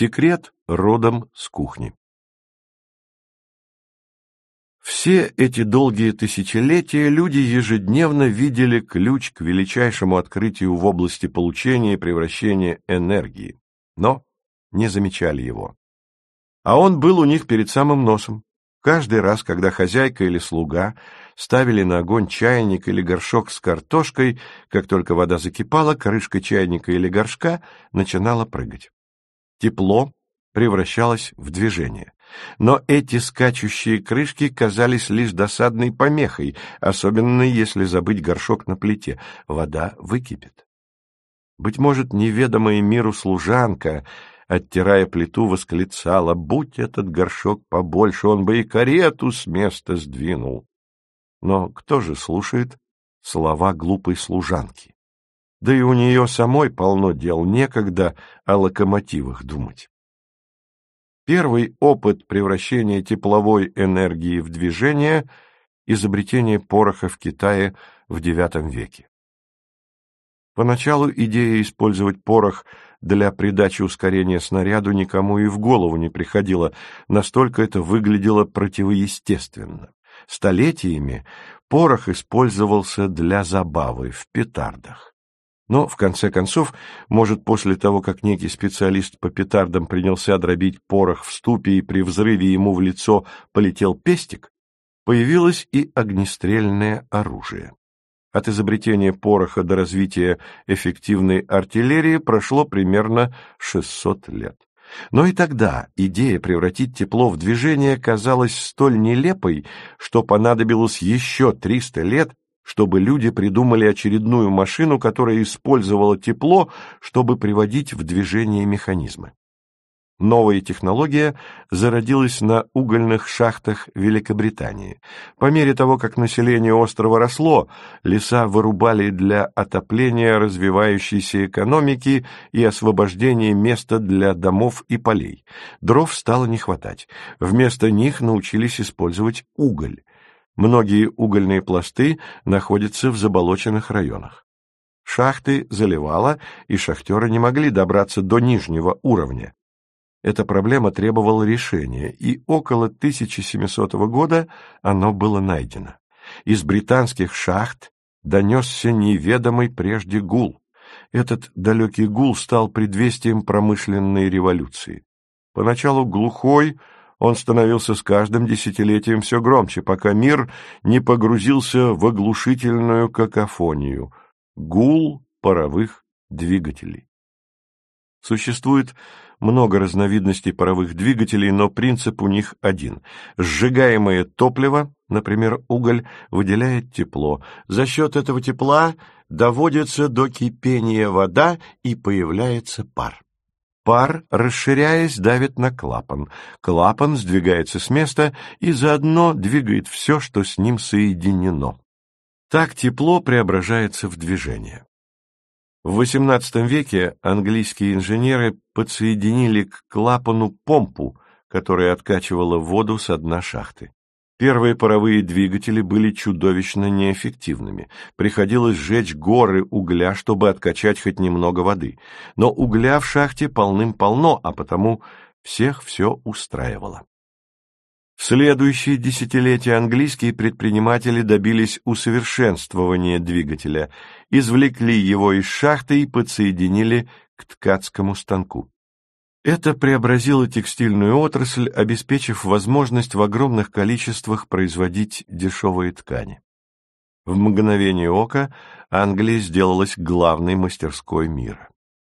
Секрет родом с кухни. Все эти долгие тысячелетия люди ежедневно видели ключ к величайшему открытию в области получения и превращения энергии, но не замечали его. А он был у них перед самым носом. Каждый раз, когда хозяйка или слуга ставили на огонь чайник или горшок с картошкой, как только вода закипала, крышка чайника или горшка начинала прыгать. Тепло превращалось в движение. Но эти скачущие крышки казались лишь досадной помехой, особенно если забыть горшок на плите. Вода выкипит. Быть может, неведомая миру служанка, оттирая плиту, восклицала, «Будь этот горшок побольше, он бы и карету с места сдвинул». Но кто же слушает слова глупой служанки? Да и у нее самой полно дел, некогда о локомотивах думать. Первый опыт превращения тепловой энергии в движение – изобретение пороха в Китае в IX веке. Поначалу идея использовать порох для придачи ускорения снаряду никому и в голову не приходила, настолько это выглядело противоестественно. Столетиями порох использовался для забавы в петардах. Но, в конце концов, может, после того, как некий специалист по петардам принялся дробить порох в ступе и при взрыве ему в лицо полетел пестик, появилось и огнестрельное оружие. От изобретения пороха до развития эффективной артиллерии прошло примерно 600 лет. Но и тогда идея превратить тепло в движение казалась столь нелепой, что понадобилось еще 300 лет, чтобы люди придумали очередную машину, которая использовала тепло, чтобы приводить в движение механизмы. Новая технология зародилась на угольных шахтах Великобритании. По мере того, как население острова росло, леса вырубали для отопления развивающейся экономики и освобождения места для домов и полей. Дров стало не хватать. Вместо них научились использовать уголь. Многие угольные пласты находятся в заболоченных районах. Шахты заливало, и шахтеры не могли добраться до нижнего уровня. Эта проблема требовала решения, и около 1700 года оно было найдено. Из британских шахт донесся неведомый прежде гул. Этот далекий гул стал предвестием промышленной революции. Поначалу глухой, он становился с каждым десятилетием все громче, пока мир не погрузился в оглушительную какофонию — гул паровых двигателей. Существует много разновидностей паровых двигателей, но принцип у них один. Сжигаемое топливо, например, уголь, выделяет тепло. За счет этого тепла доводится до кипения вода и появляется пар. Пар, расширяясь, давит на клапан. Клапан сдвигается с места и заодно двигает все, что с ним соединено. Так тепло преображается в движение. В XVIII веке английские инженеры подсоединили к клапану помпу, которая откачивала воду с дна шахты. Первые паровые двигатели были чудовищно неэффективными. Приходилось сжечь горы угля, чтобы откачать хоть немного воды. Но угля в шахте полным-полно, а потому всех все устраивало. В следующие десятилетия английские предприниматели добились усовершенствования двигателя, извлекли его из шахты и подсоединили к ткацкому станку. Это преобразило текстильную отрасль, обеспечив возможность в огромных количествах производить дешевые ткани. В мгновение ока Англия сделалась главной мастерской мира.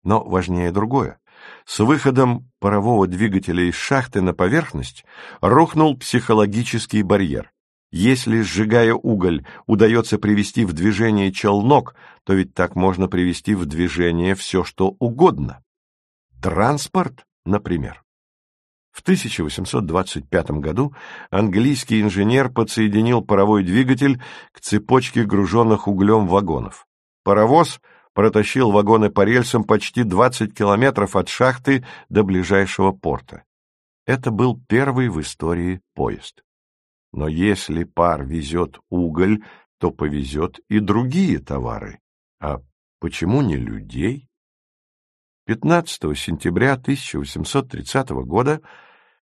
Но важнее другое. С выходом парового двигателя из шахты на поверхность рухнул психологический барьер. Если, сжигая уголь, удается привести в движение челнок, то ведь так можно привести в движение все, что угодно. Транспорт, например. В 1825 году английский инженер подсоединил паровой двигатель к цепочке груженных углем вагонов. Паровоз протащил вагоны по рельсам почти 20 километров от шахты до ближайшего порта. Это был первый в истории поезд. Но если пар везет уголь, то повезет и другие товары. А почему не людей? 15 сентября 1830 года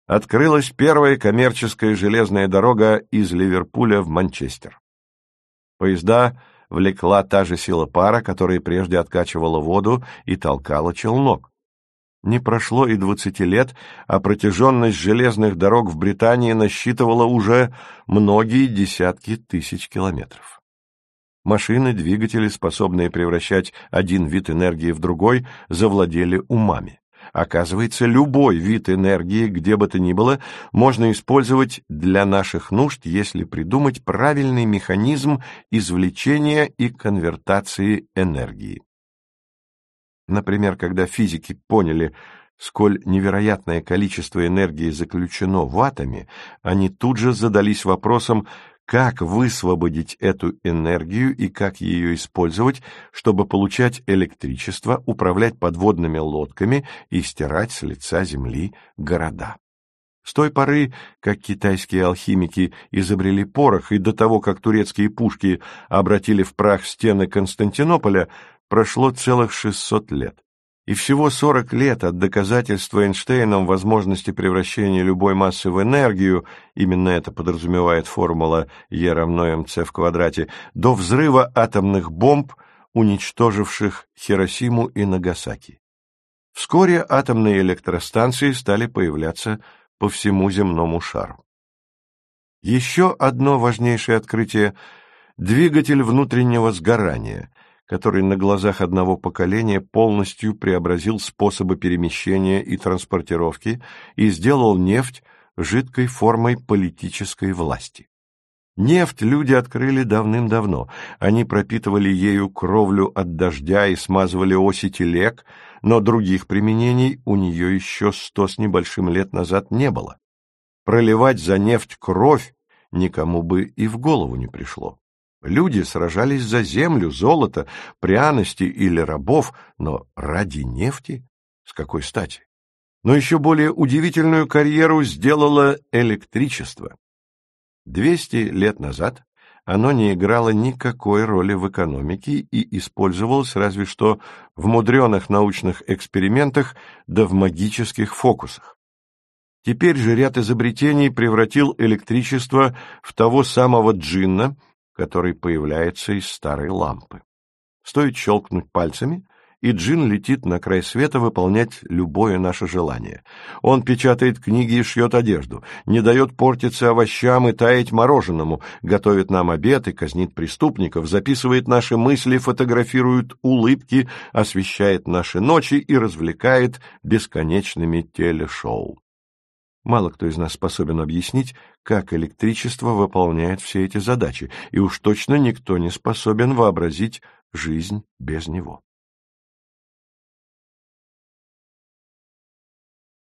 открылась первая коммерческая железная дорога из Ливерпуля в Манчестер. Поезда влекла та же сила пара, которая прежде откачивала воду и толкала челнок. Не прошло и двадцати лет, а протяженность железных дорог в Британии насчитывала уже многие десятки тысяч километров. Машины, двигатели, способные превращать один вид энергии в другой, завладели умами. Оказывается, любой вид энергии, где бы то ни было, можно использовать для наших нужд, если придумать правильный механизм извлечения и конвертации энергии. Например, когда физики поняли, сколь невероятное количество энергии заключено в атоме, они тут же задались вопросом, как высвободить эту энергию и как ее использовать, чтобы получать электричество, управлять подводными лодками и стирать с лица Земли города. С той поры, как китайские алхимики изобрели порох, и до того, как турецкие пушки обратили в прах стены Константинополя, прошло целых 600 лет. И всего 40 лет от доказательства Эйнштейном возможности превращения любой массы в энергию, именно это подразумевает формула Е равно МЦ в квадрате, до взрыва атомных бомб, уничтоживших Хиросиму и Нагасаки. Вскоре атомные электростанции стали появляться по всему земному шару. Еще одно важнейшее открытие – двигатель внутреннего сгорания – который на глазах одного поколения полностью преобразил способы перемещения и транспортировки и сделал нефть жидкой формой политической власти. Нефть люди открыли давным-давно. Они пропитывали ею кровлю от дождя и смазывали оси телег, но других применений у нее еще сто с небольшим лет назад не было. Проливать за нефть кровь никому бы и в голову не пришло. Люди сражались за землю, золото, пряности или рабов, но ради нефти? С какой стати? Но еще более удивительную карьеру сделало электричество. Двести лет назад оно не играло никакой роли в экономике и использовалось разве что в мудреных научных экспериментах да в магических фокусах. Теперь же ряд изобретений превратил электричество в того самого джинна, который появляется из старой лампы. Стоит щелкнуть пальцами, и джин летит на край света выполнять любое наше желание. Он печатает книги и шьет одежду, не дает портиться овощам и таять мороженому, готовит нам обед и казнит преступников, записывает наши мысли, фотографирует улыбки, освещает наши ночи и развлекает бесконечными телешоу. Мало кто из нас способен объяснить, как электричество выполняет все эти задачи, и уж точно никто не способен вообразить жизнь без него.